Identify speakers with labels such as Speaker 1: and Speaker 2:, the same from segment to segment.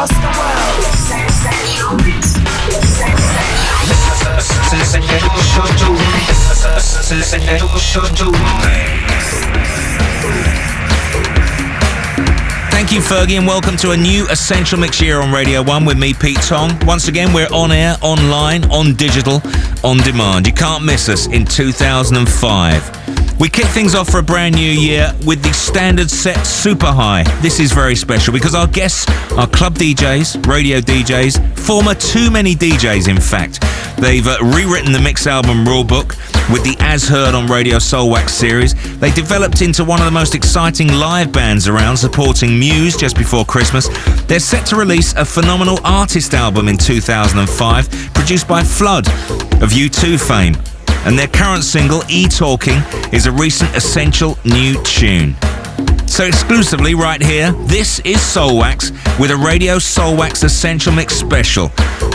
Speaker 1: across the world.
Speaker 2: Thank you, Fergie, and welcome to a new Essential Mix here on Radio 1 with me, Pete Tong. Once again, we're on air, online, on digital, on demand. You can't miss us in 2005. We kick things off for a brand new year with the standard set super high. This is very special because our guests are club DJs, radio DJs, former too many DJs, in fact. They've uh, rewritten the mix album rulebook with the As Heard on Radio Soulwax series. They developed into one of the most exciting live bands around, supporting Muse just before Christmas. They're set to release a phenomenal artist album in 2005, produced by Flood of U2 fame. And their current single, E Talking, is a recent essential new tune. So exclusively right here, this is Soulwax with a Radio Soulwax Essential Mix special.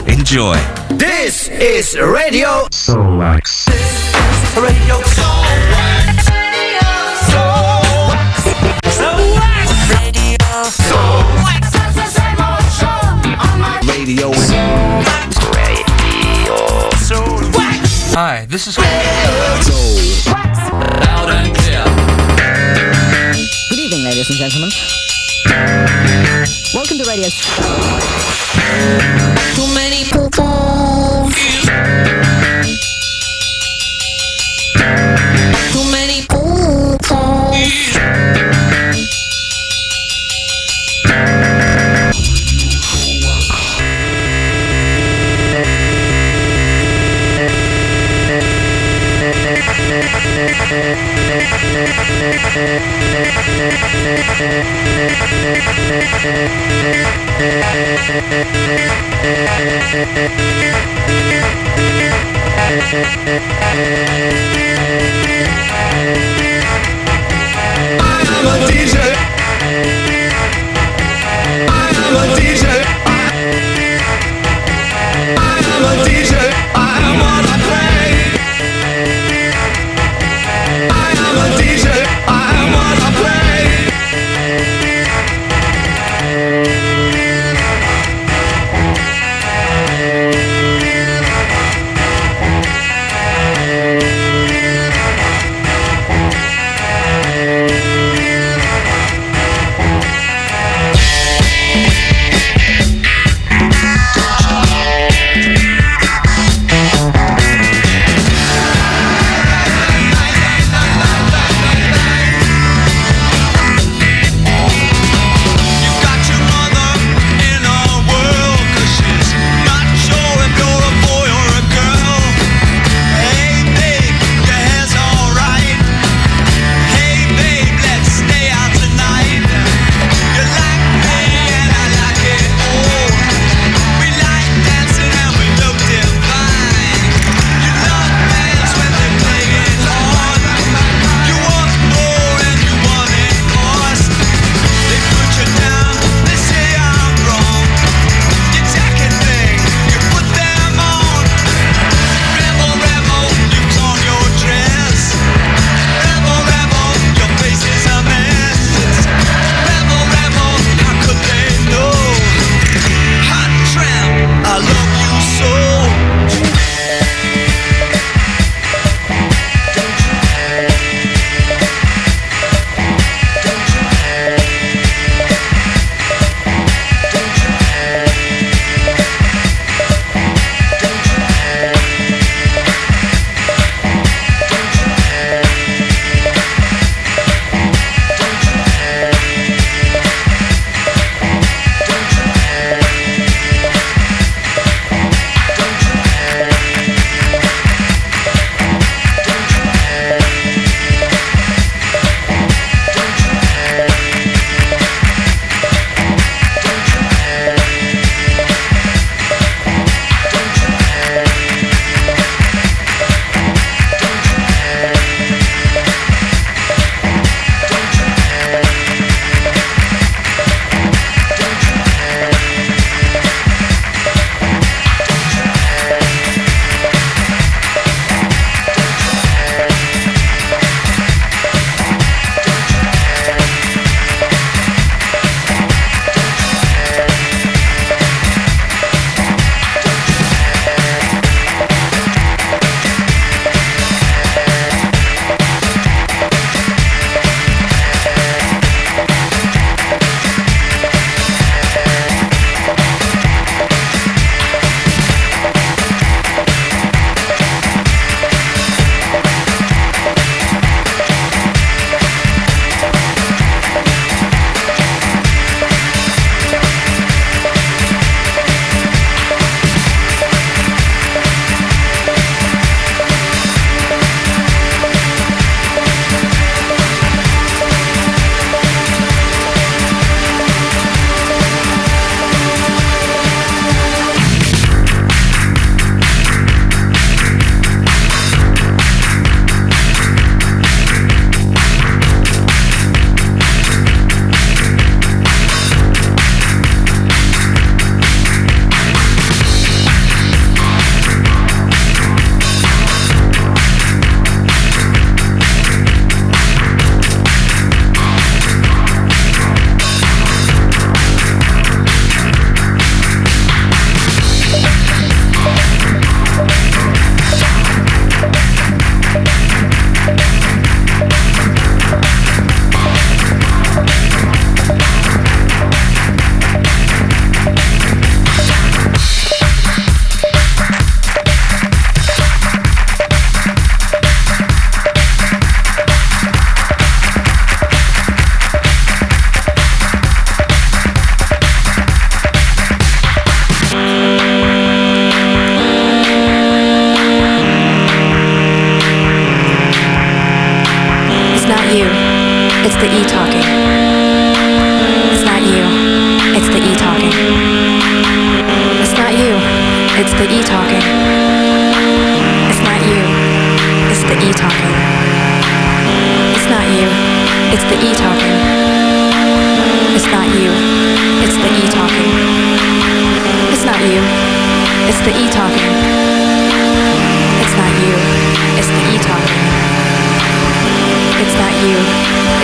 Speaker 2: Enjoy.
Speaker 1: This is Radio
Speaker 3: Soulwax.
Speaker 1: Radio Soulwax.
Speaker 4: This is
Speaker 5: Good evening, ladies and gentlemen. Welcome to Radio.
Speaker 6: Too many people.
Speaker 1: I'm a DJ. I'm a DJ. I'm a DJ. I am what I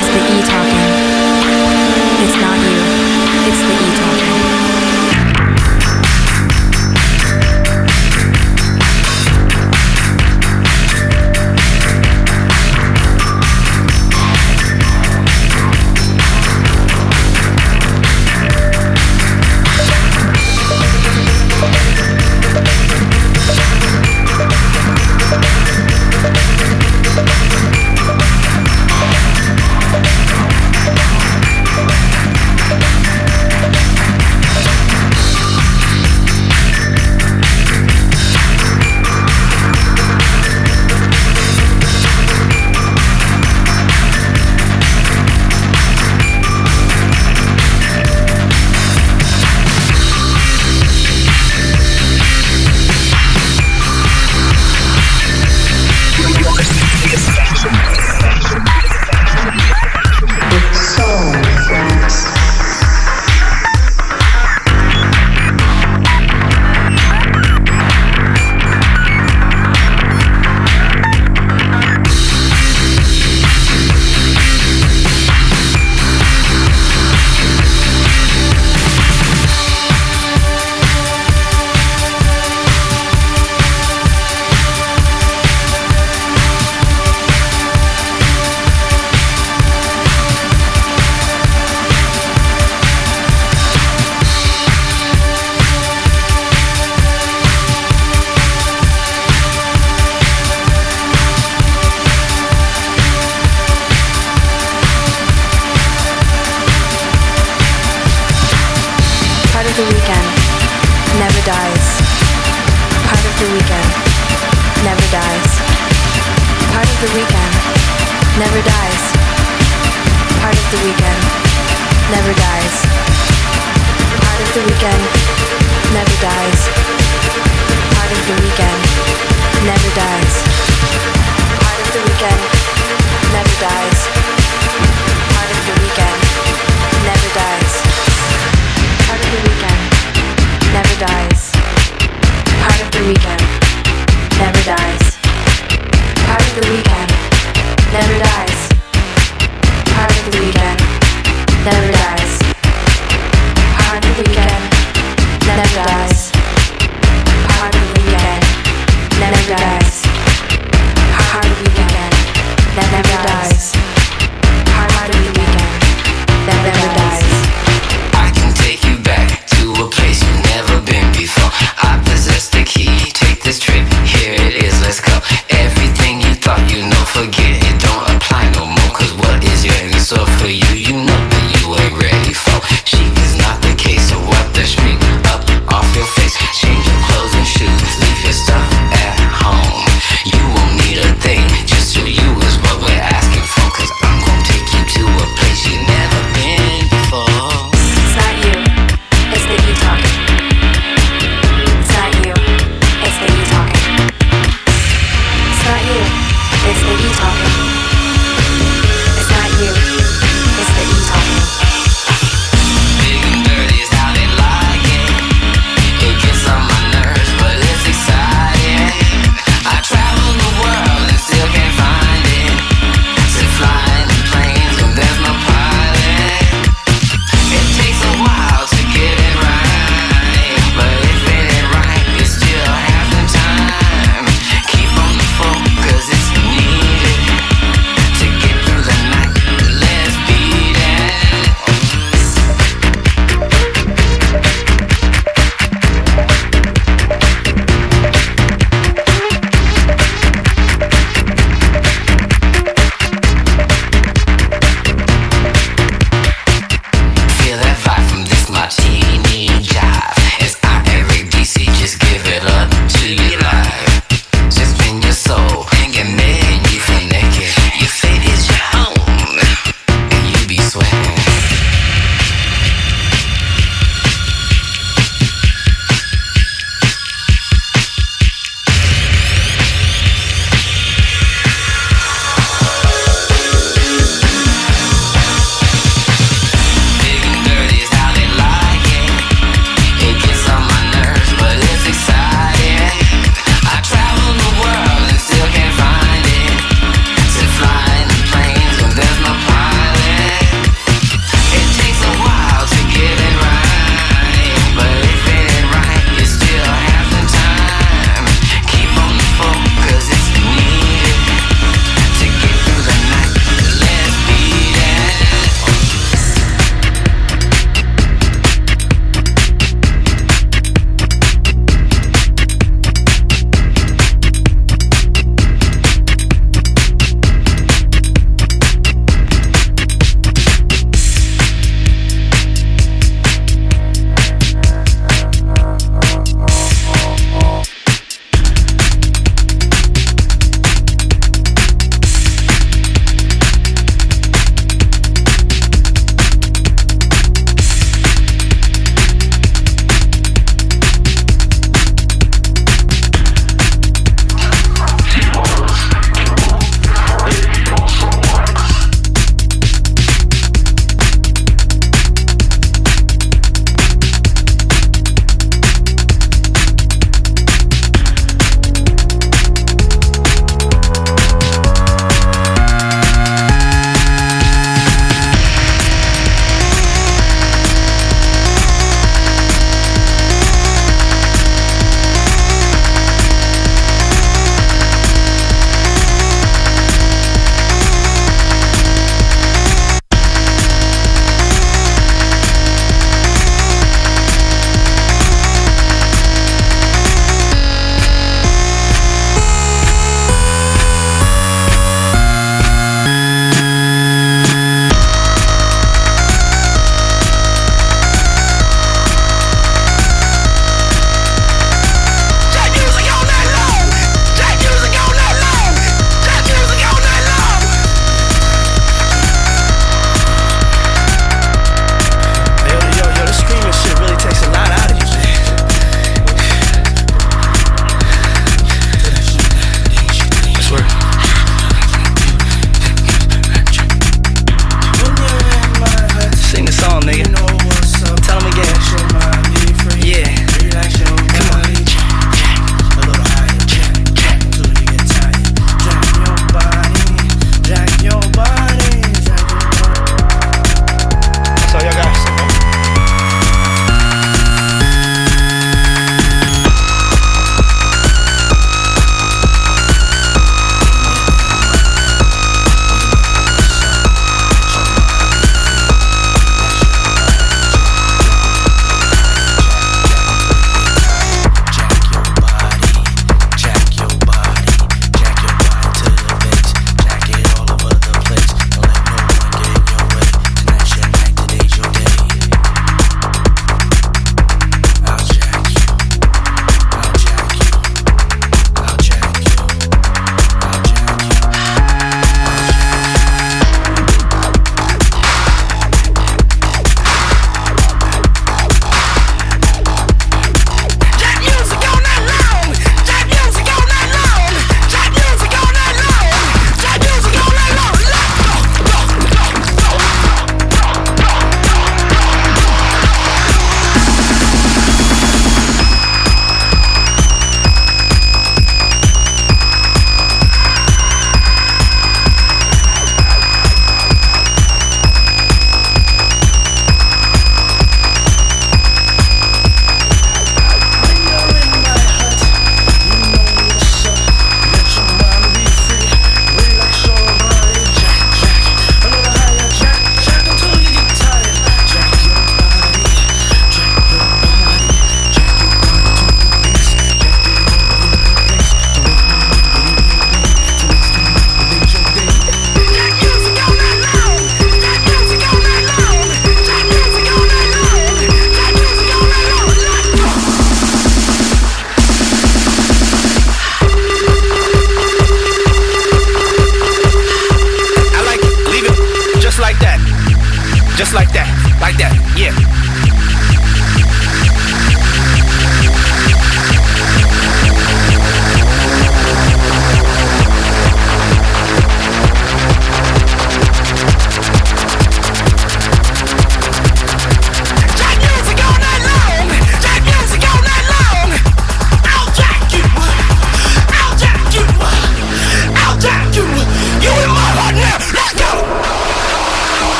Speaker 3: It's the E talking. It's not you. It's the E talking.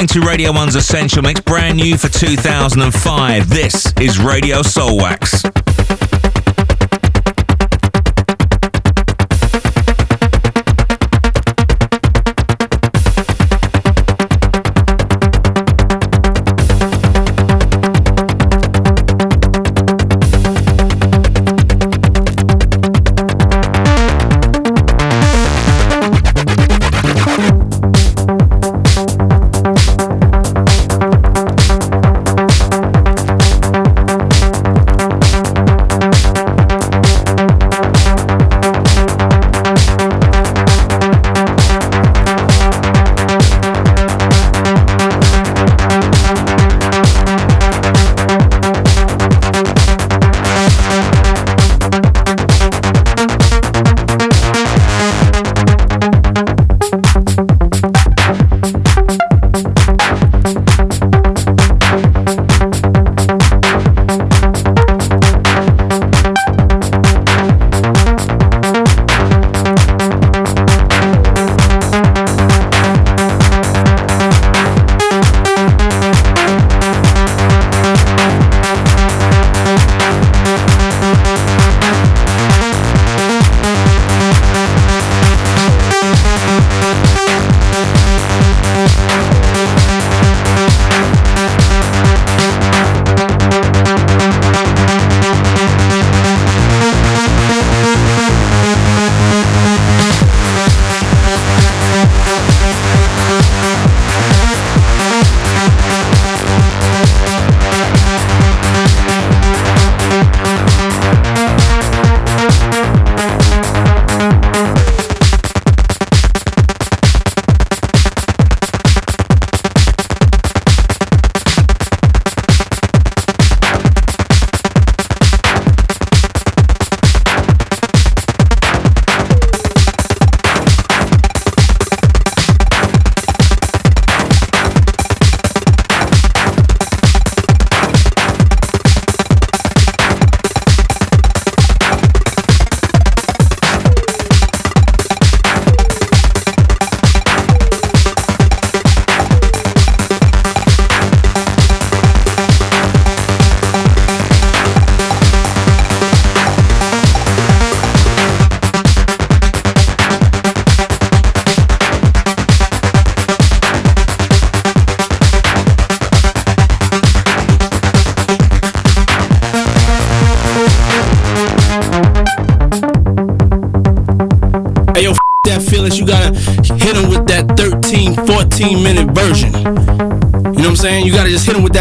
Speaker 2: Listening to Radio 1's Essential Mix, brand new for 2005. This is Radio
Speaker 7: Soulwax.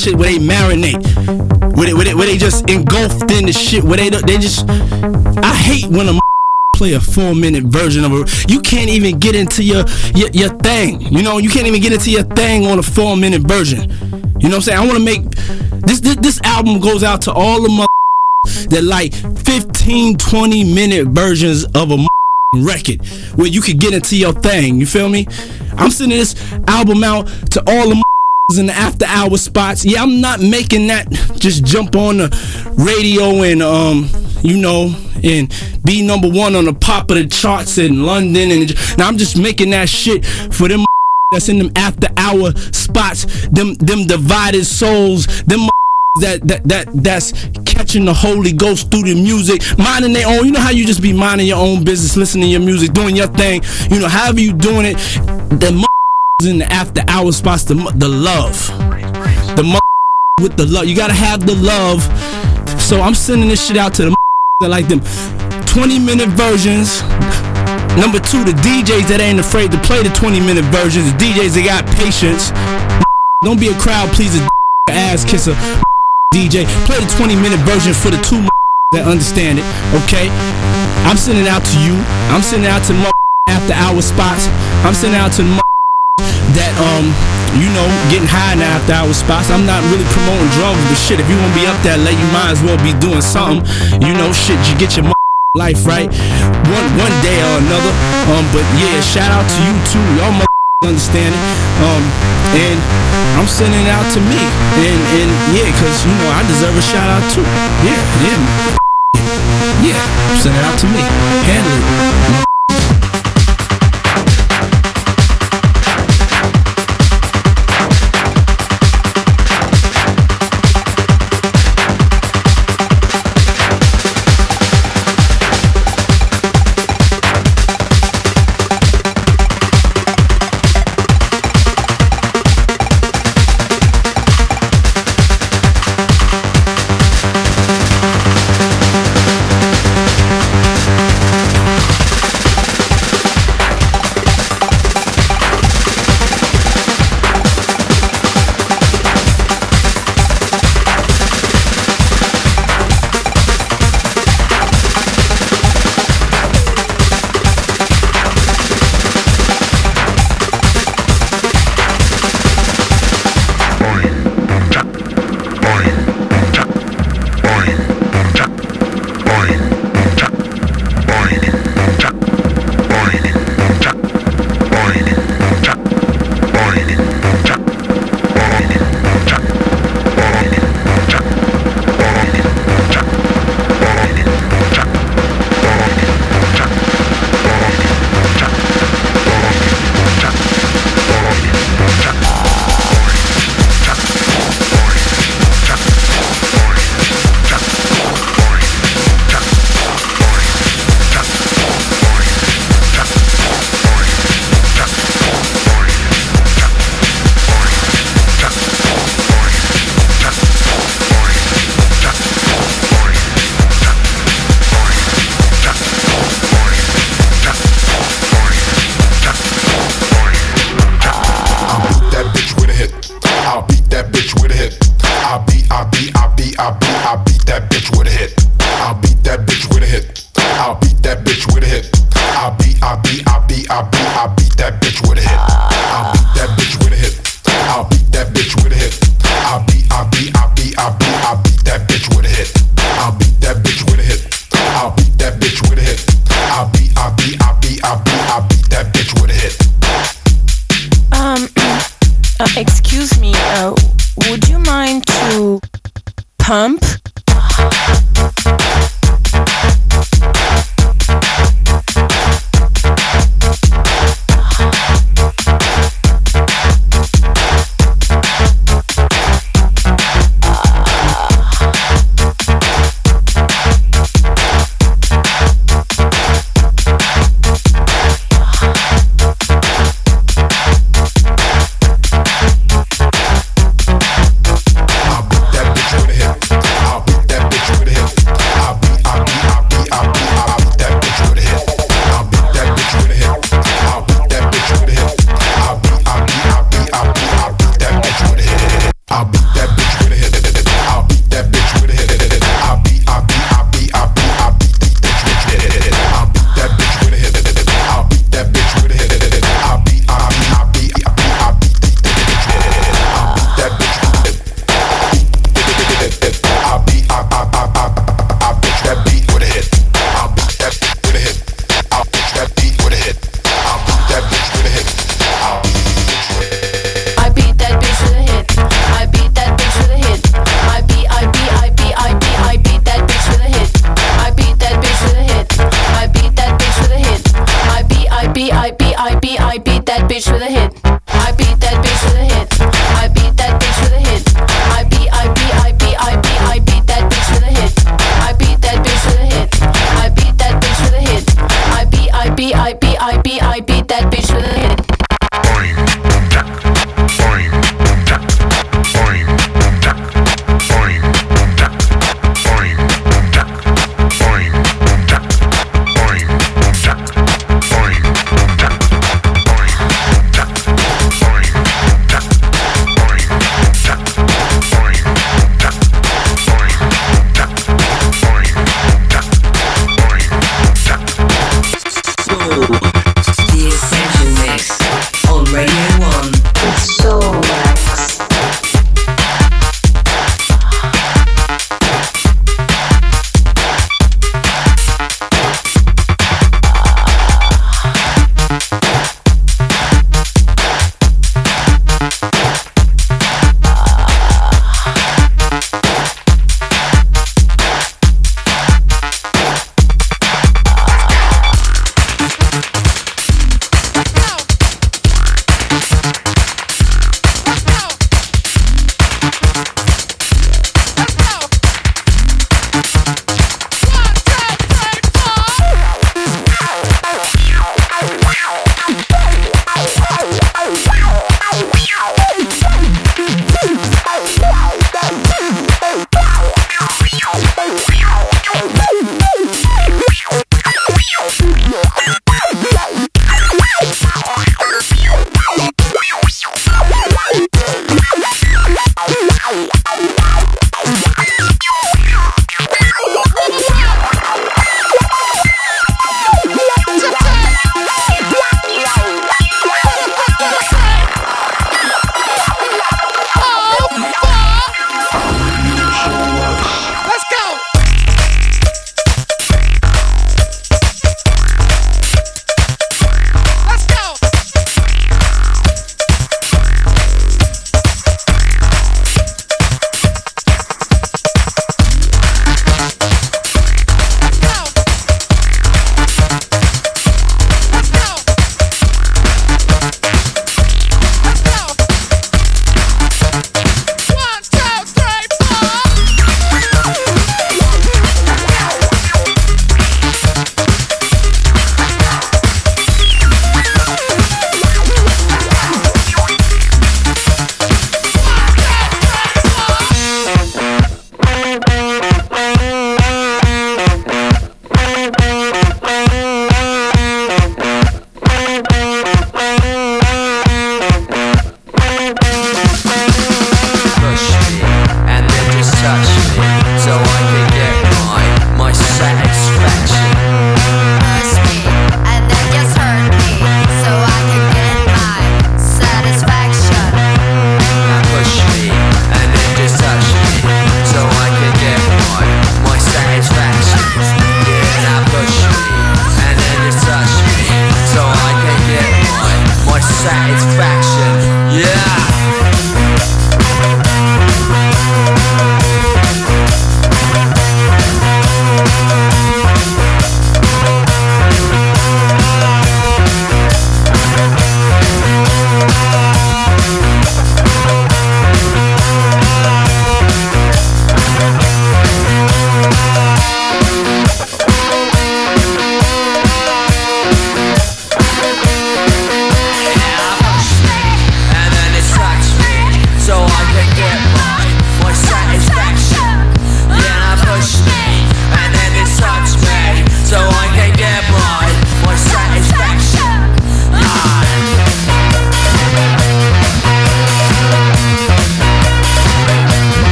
Speaker 7: Shit where they marinate. Where they, where they, where they just engulfed in the shit. Where they, they just. I hate when a play a four minute version of a. You can't even get into your, your, your thing. You know, you can't even get into your thing on a four minute version. You know what I'm saying? I wanna make. This, this, this album goes out to all the mother that like 15, 20 minute versions of a record where you could get into your thing. You feel me? I'm sending this album out to all the in the after hour spots. Yeah, I'm not making that just jump on the radio and um, you know, and be number one on the pop of the charts in London and now I'm just making that shit for them that's in them after hour spots, them them divided souls, them that that that that's catching the Holy Ghost through the music, minding their own. You know how you just be minding your own business, listening to your music, doing your thing. You know, however you doing it, the in the after hour spots, the the love, the with the love. You gotta have the love. So I'm sending this shit out to the that like them 20 minute versions. Number two, the DJs that ain't afraid to play the 20 minute versions. The DJs that got patience. Don't be a crowd pleaser, ass kisser. DJ, play the 20 minute version for the two that understand it, okay? I'm sending out to you. I'm sending out to after hour spots. I'm sending out to that um you know getting high the after hour spots. I'm not really promoting drugs, but shit, if you wanna be up that late, you might as well be doing something. You know, shit, you get your life right one one day or another. Um, but yeah, shout out to you too. Y'all understand it. Um, and I'm sending it out to me. And and yeah, cause you know I deserve a shout out too. Yeah, yeah. Yeah, send it out to me. Handle it.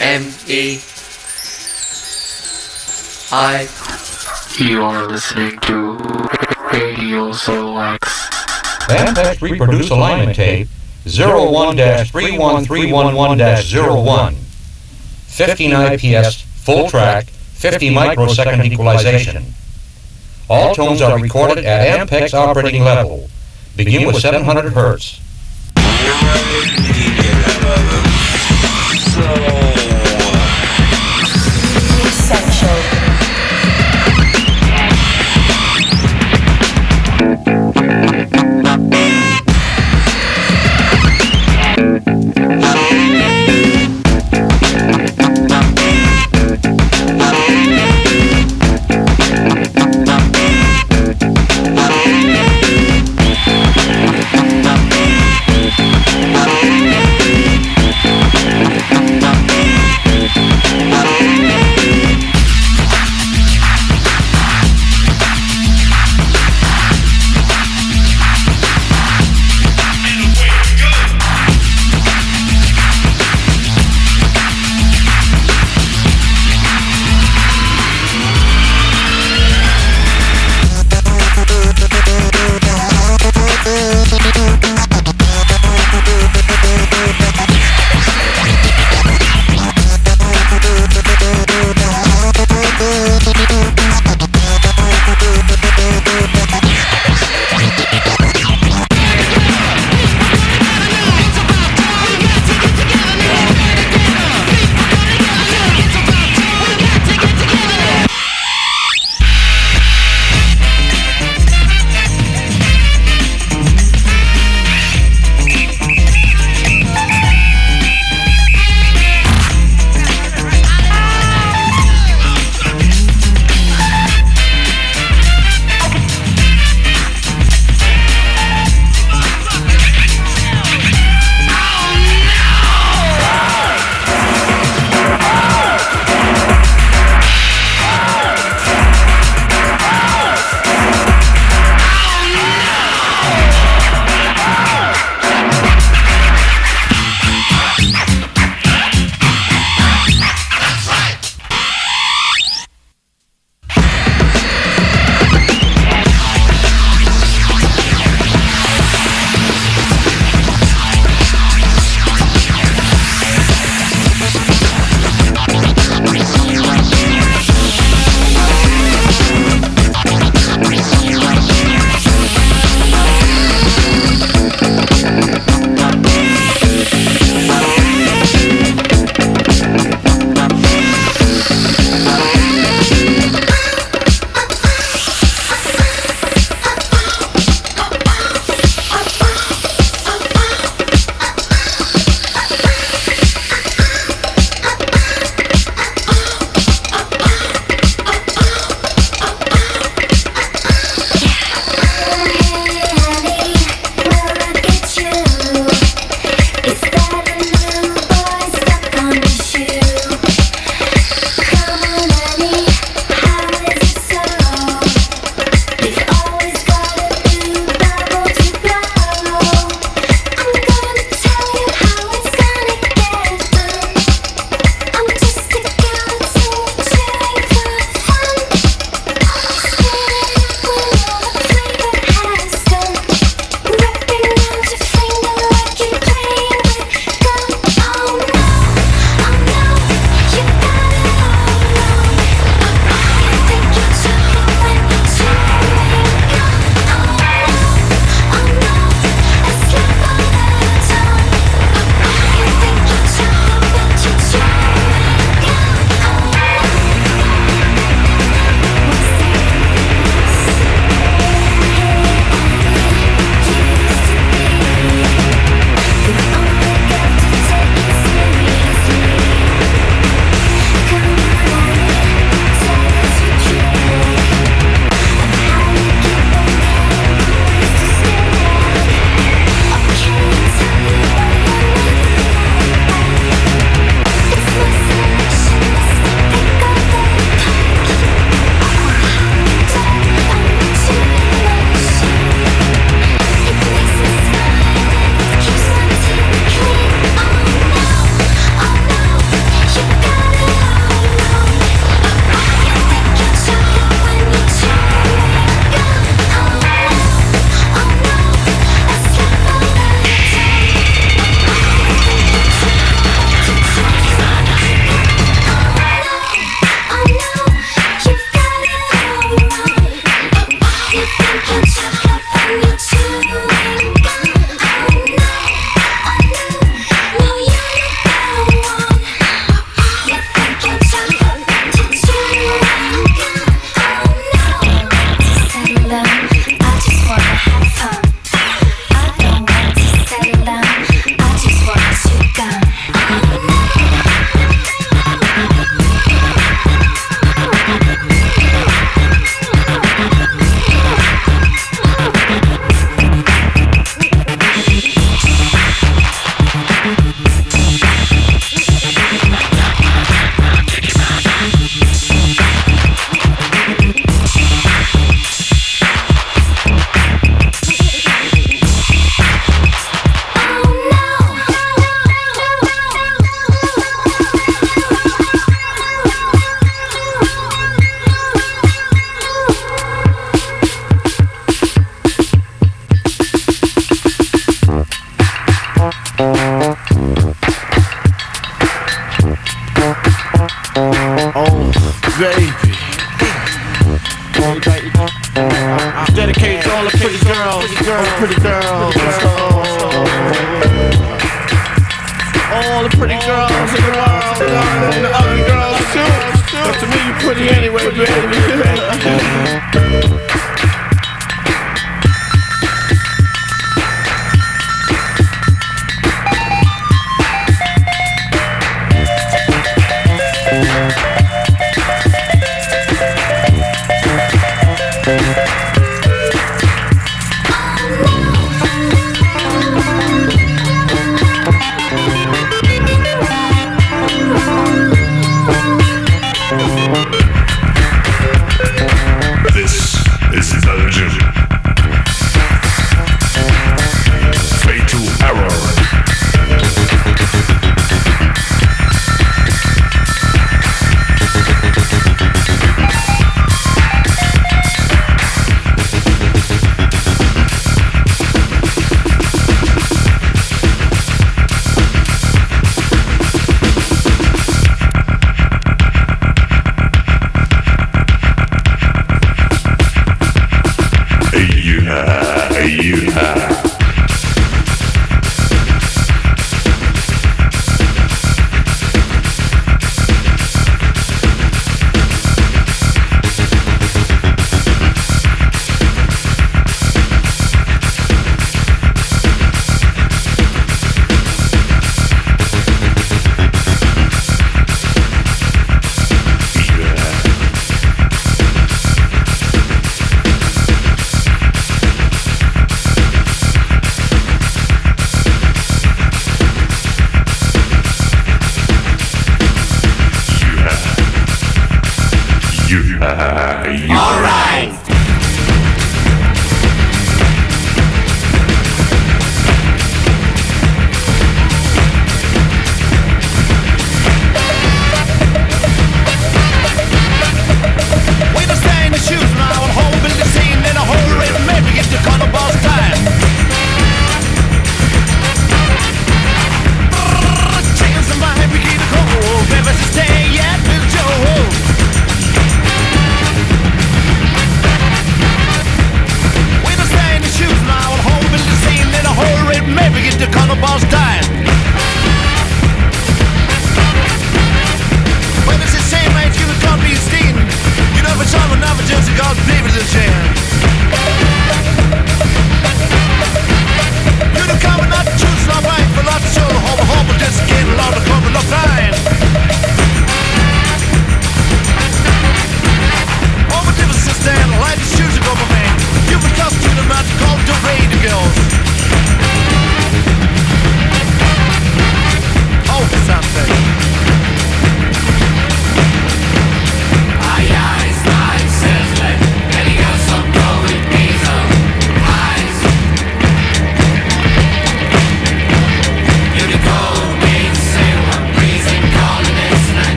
Speaker 8: M E I.
Speaker 9: You are listening to Radio Soulwax.
Speaker 10: Ampex Reproduce Alignment Tape 01 31311 01. 15 IPS, full track, 50 microsecond equalization. All tones are recorded at Ampex operating level. Begin with 700
Speaker 11: Hz.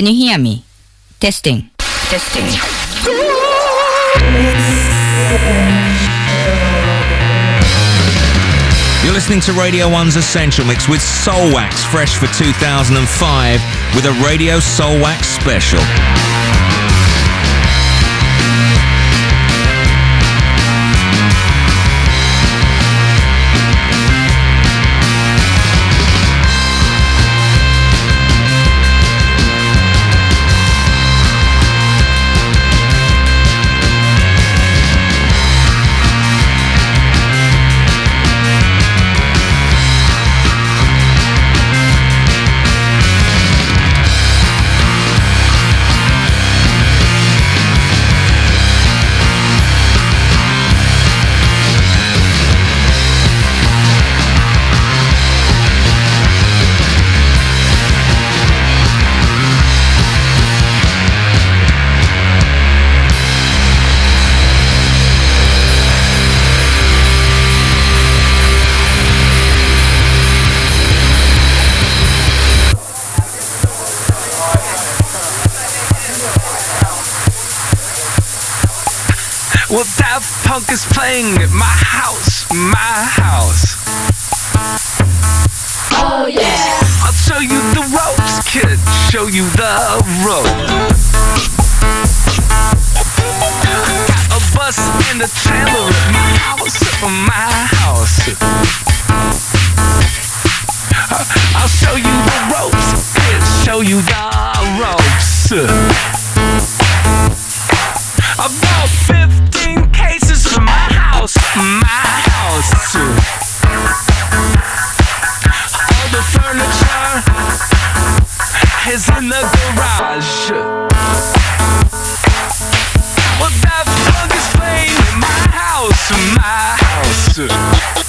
Speaker 11: Can you
Speaker 12: hear me? Testing. Testing.
Speaker 2: You're listening to Radio 1's Essential Mix with Soulwax, fresh for 2005, with a Radio Soulwax special.
Speaker 1: Well, Daft Punk is playing at my house, my house. Oh yeah! I'll show you the ropes, kid. Show you the ropes. Got a bus and a trailer at my house, my house. I'll show you the ropes, kid. Show you the ropes. About 15 cases from my house, my house. All the furniture is in the garage. Well, Daft Punk is playing in my house, my house.
Speaker 13: You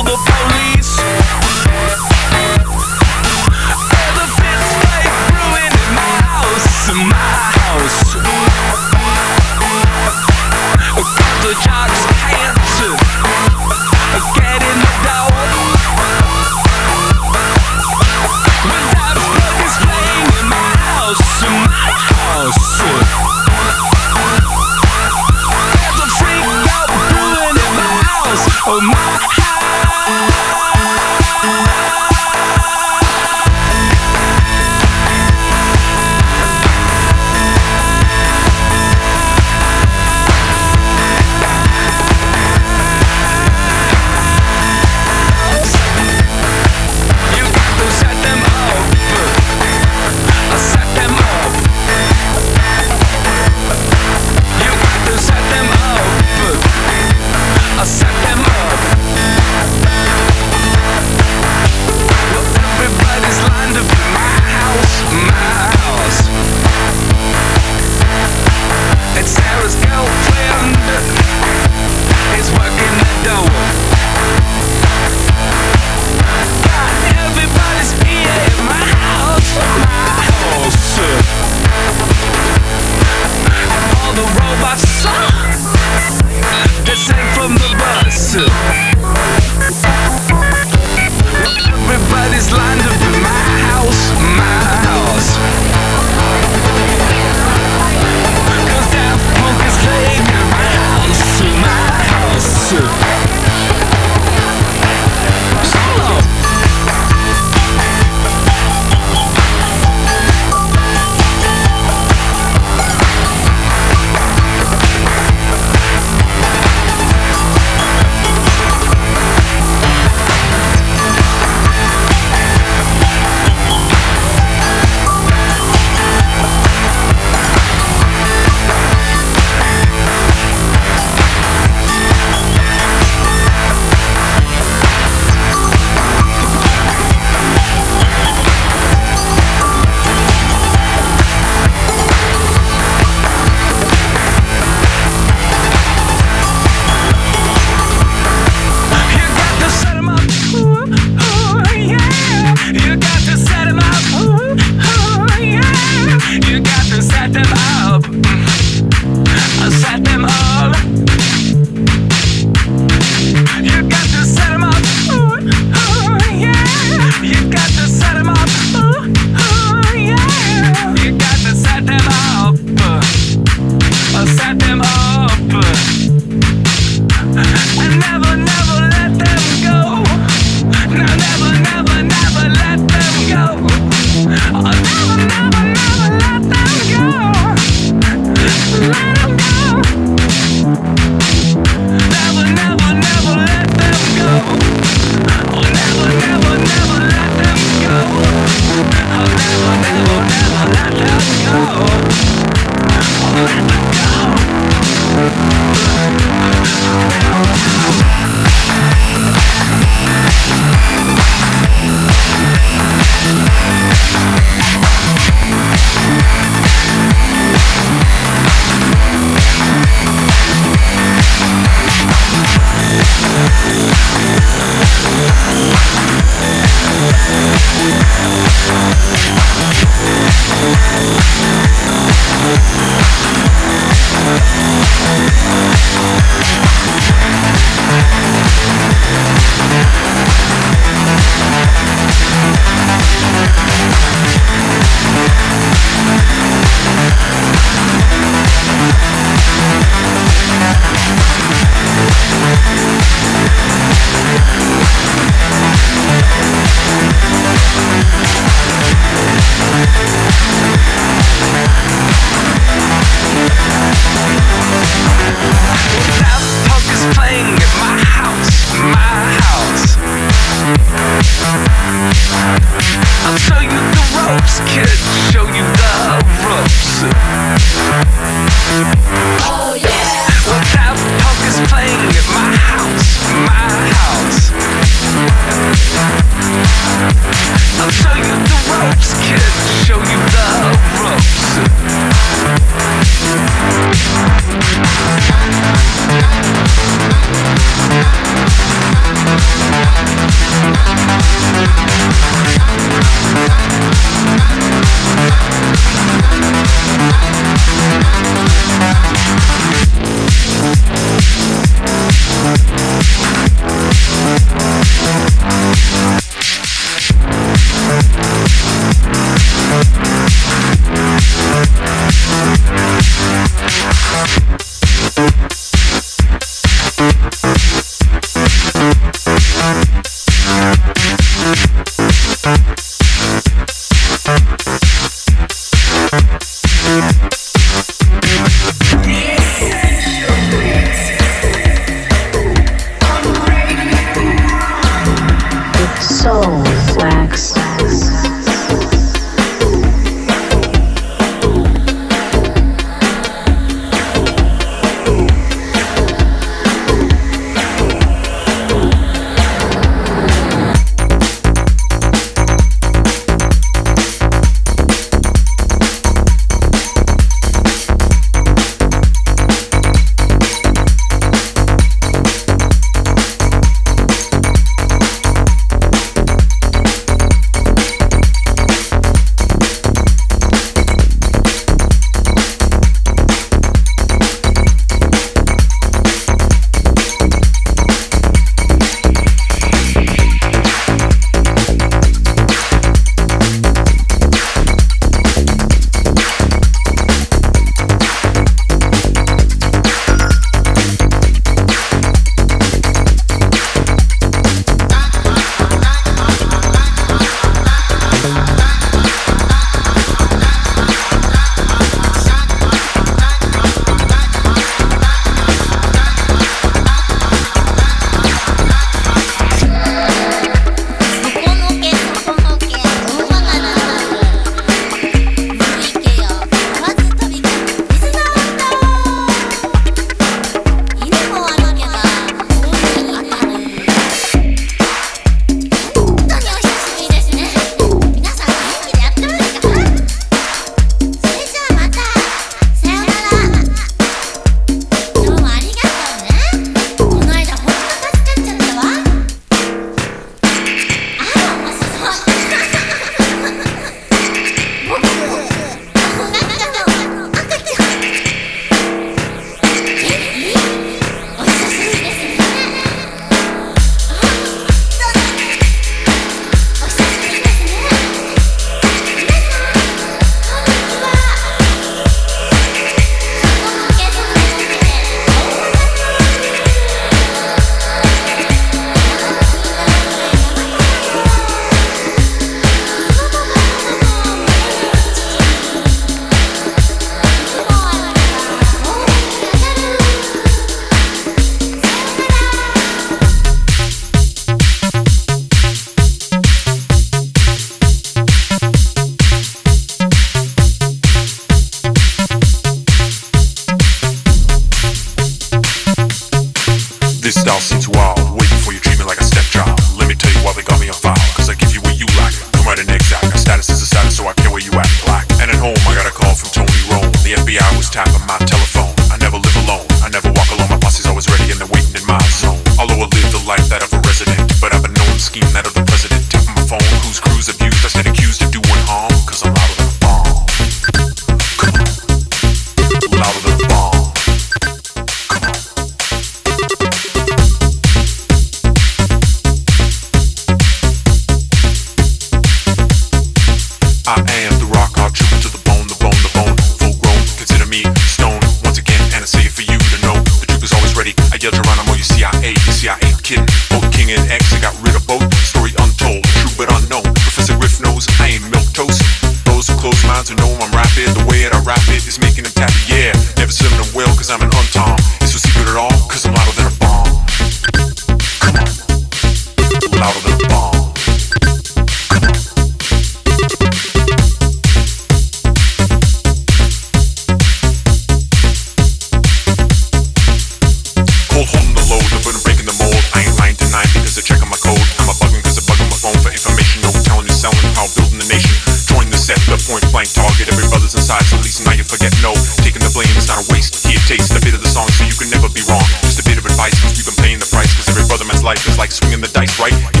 Speaker 13: life is like swinging the dice, right?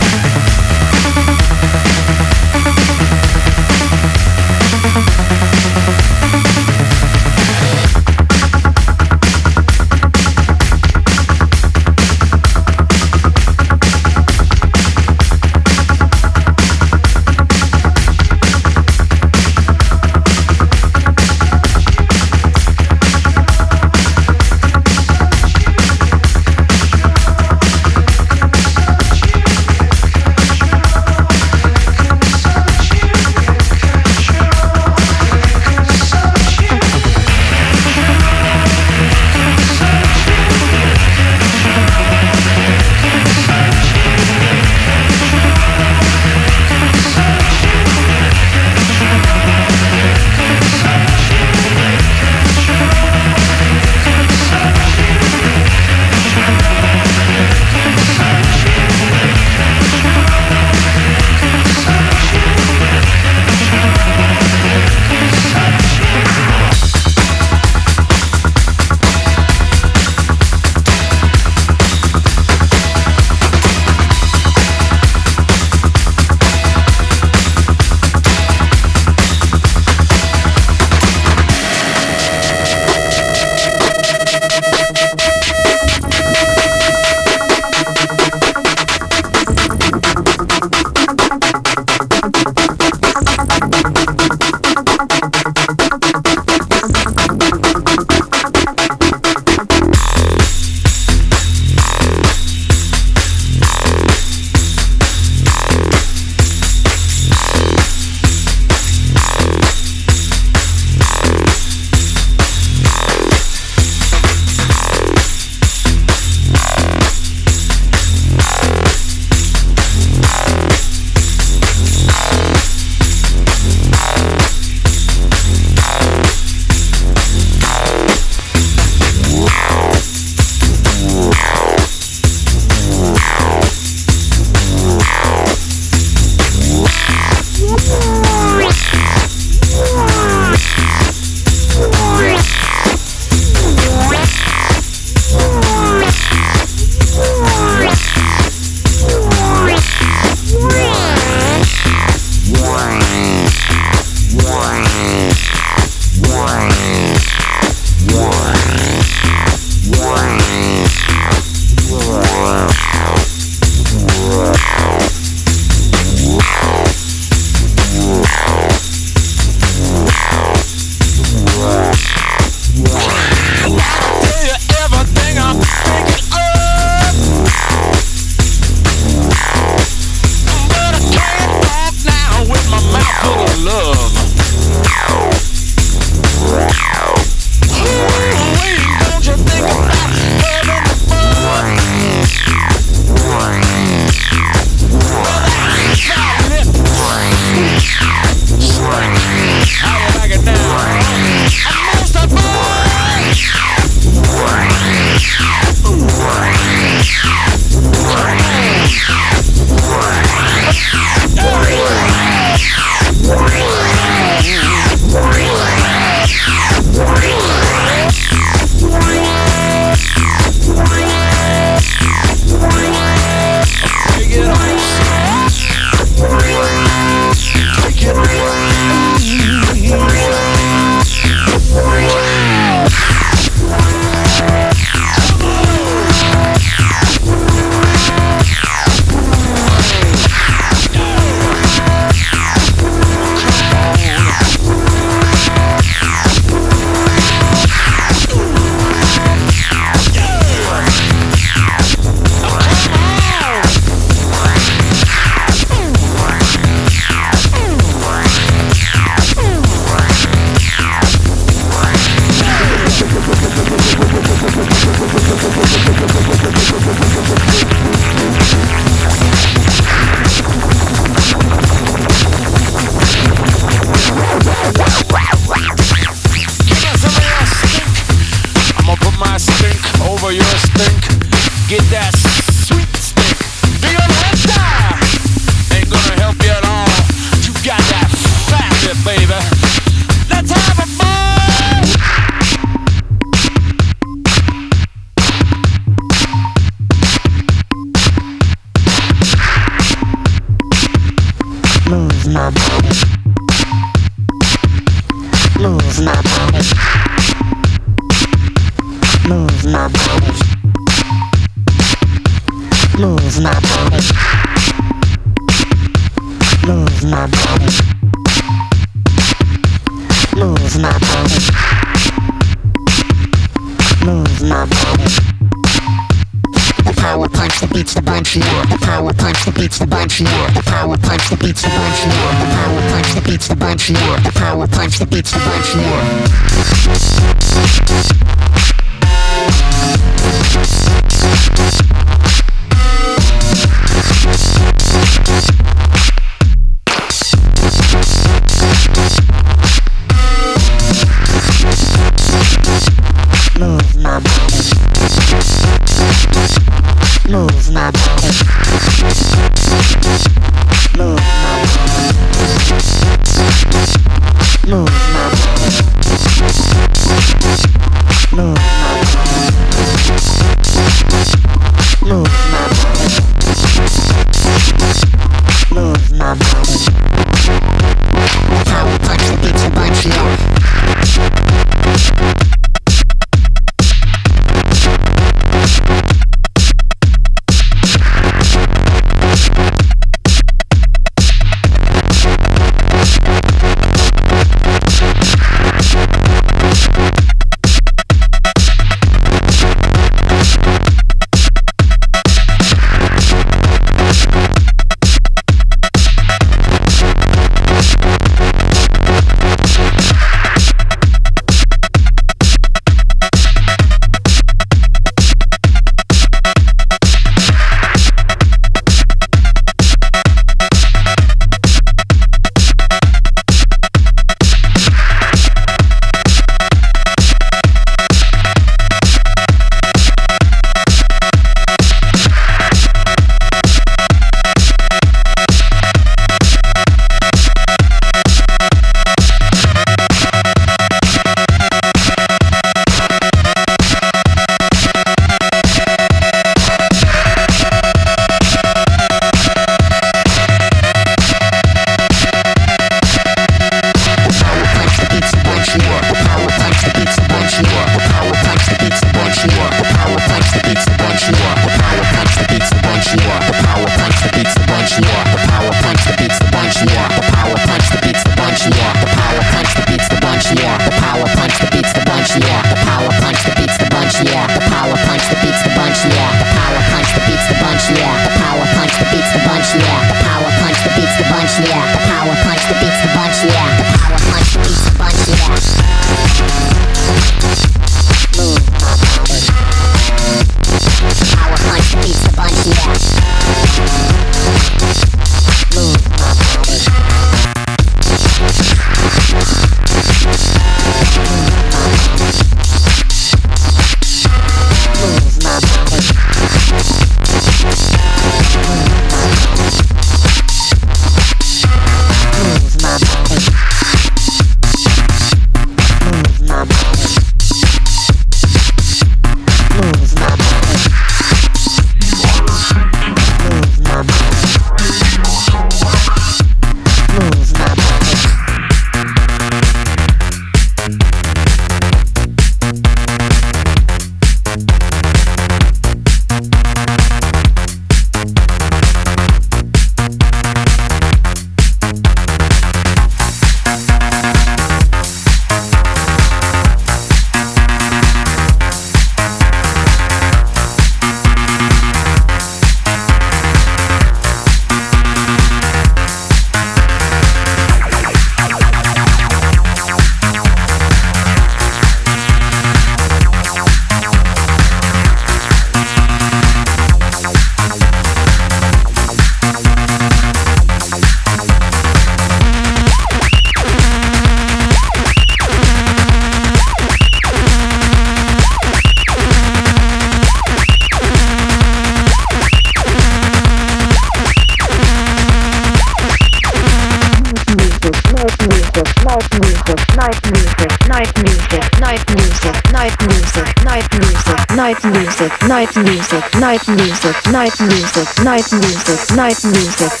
Speaker 14: Night music, night music.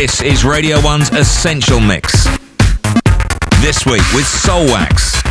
Speaker 2: This is Radio 1's Essential Mix. This week with Soulwax.
Speaker 15: World,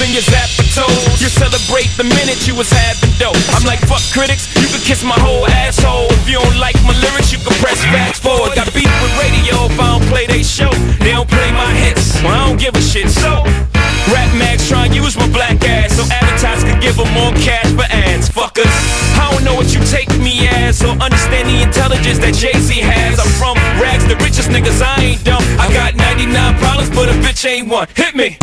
Speaker 16: in your zap toes, you celebrate the minute you was having dope. I'm like, fuck critics, you can kiss my whole asshole. If you don't like my lyrics, you can press fast forward. Got beef with radio if I don't play they show. They don't play my hits, well, I don't give a shit. So, Rap Max try and use my black ass so advertisers could give them more cash for ads. Fuckers, I don't know what you take me as or understand the intelligence that Jay Z has. I'm from rags, the richest niggas. I ain't dumb. I got 99 problems, but a bitch ain't one. Hit me.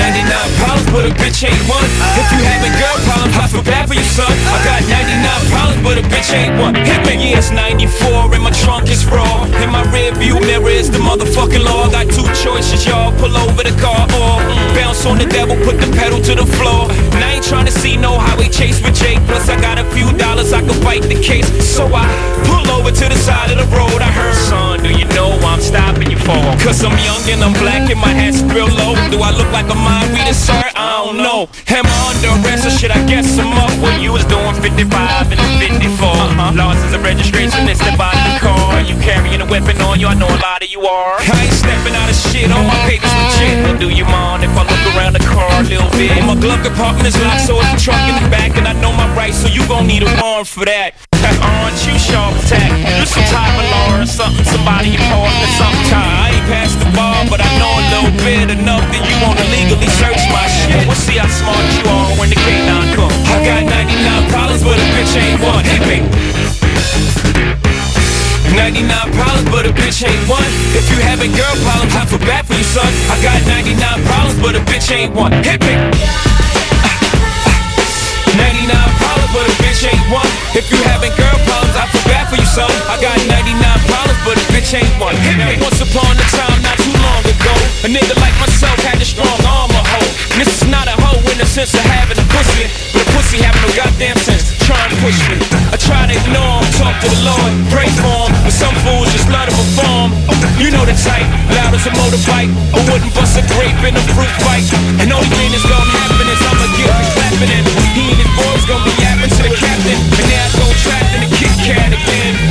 Speaker 16: 99 problems, but a bitch ain't one. If you having girl problems, I feel bad for you, son. I got 99 problems, but a bitch ain't one. Hit me. Yeah, it's 94 and my trunk is raw. In my rear view mirror is the motherfucking law. I Got two choices, y'all. Pull over the car or mm, bounce on the devil, put the pedal to the floor. And I ain't trying to see no highway chase with Jake. Plus, I got a few dollars, I can fight the case. So I pull over to the side of the road. I heard, son, do you know I'm stopping you for? Cause I'm young and I'm black and my hat's real low. Do I look like a mind reader, sir? I don't know. Am I under arrest or should I guess I'm up? Well, you was doing 55 and 54. Uh-huh. Losses of registration and step out of the car. You carrying a weapon on you, I know a lot of you are. I ain't stepping out of shit, all my papers legit. Well, do you mind if I look around the car a little bit? My glove compartment is locked, so it's a truck in the back, and I know my rights, so you gon' need a warrant for that. Aren't you sharp attack? You some type of law or something, somebody important or something. I ain't past the bar, but I know a little bit enough that you wanna legally search my shit. We'll see how smart you are when the K9 come. I got 99 problems, but a bitch ain't one. Hit me. 99 problems, but a bitch ain't one. If you having girl problems, I feel bad for you, son. I got 99 problems, but a bitch ain't one. Hit me. 99 problems, but a bitch ain't one. If you having girl problems, I feel bad for you, son. I got 99 problems, but a bitch ain't one. Hit me. Once upon a time, not too long ago, a nigga like myself had a strong arm a hoe. And this is not a hoe in the sense of having a pussy, but a pussy having no goddamn sense. Trying to push me. I try to ignore him, talk to the Lord, pray for him, but some fools just love to perform. You know the type, loud as a motorbike, or wouldn't bust a grape in a fruit fight. And only thing that's gonna happen is I'ma get the clapping and he and his boys gonna be yapping to the captain. And now I go trapped in the Kit Kat again.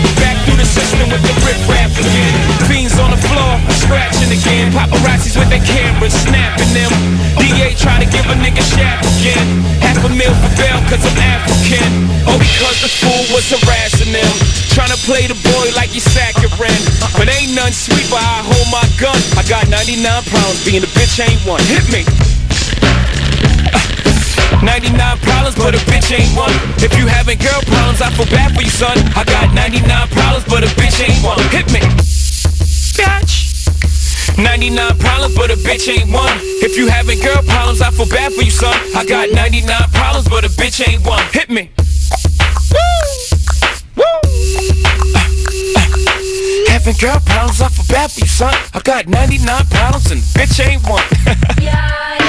Speaker 16: Through the system with the rip rap again. Fiends on the floor, scratching again. Paparazzis with their cameras, snapping them. DA try to give a nigga shaft again. Half a mil for bail cause I'm African. Oh, because the fool was harassing them. Trying to play the boy like he's saccharine. But ain't none sweet, but I hold my gun. I got 99 pounds, being a bitch ain't one. Hit me. 99 problems, but a bitch ain't one. If you having girl problems, I feel bad for you, son. I got 99 problems, but a bitch ain't one. Hit me. Bitch. 99 problems, but a bitch ain't one. If you having girl problems, I feel bad for you, son. I got 99 problems, but a bitch ain't one. Hit me. Woo! Woo! Uh, uh. Having girl problems, I feel bad for you, son. I got 99 problems and bitch ain't one. Hit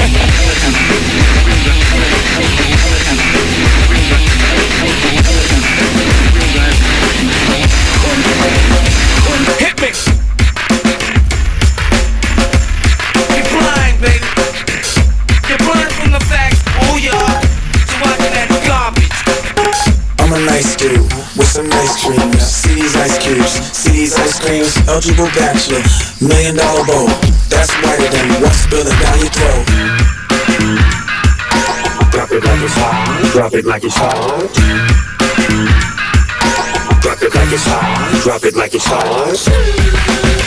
Speaker 17: Eligible bachelor, million dollar bowl. That's whiter than what's spilling down your throat.
Speaker 18: Drop it like it's hot. Drop it like it's hot. Drop it like it's hot. Drop it like it's hot.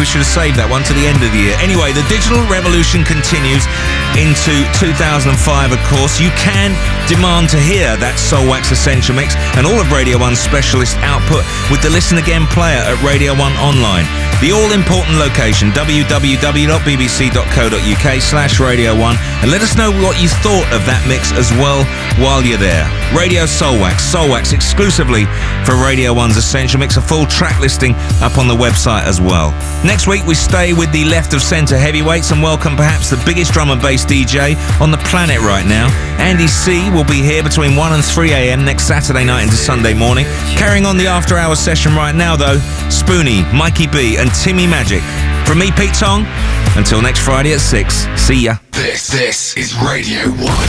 Speaker 2: We should have saved that one to the end of the year. Anyway, the digital revolution continues into 2005, of course. You can demand to hear that Soulwax Essential Mix and all of Radio 1's specialist output with the Listen Again player at Radio 1 Online. The all-important location, www.bbc.co.uk slash Radio 1, and let us know what you thought of that mix as well while you're there. Radio Soulwax, Soulwax exclusively for Radio 1's Essential Mix, a full track listing up on the website as well. Next week we stay with the left of centre heavyweights and welcome perhaps the biggest drum and bass DJ on the planet right now. Andy C will be here between 1 and 3 a.m. next Saturday night into Sunday morning. Carrying on the after hours session right now though, Spoonie, Mikey B and Timmy Magic. From me, Pete Tong, until next Friday at 6. See ya.
Speaker 1: This, this is Radio 1.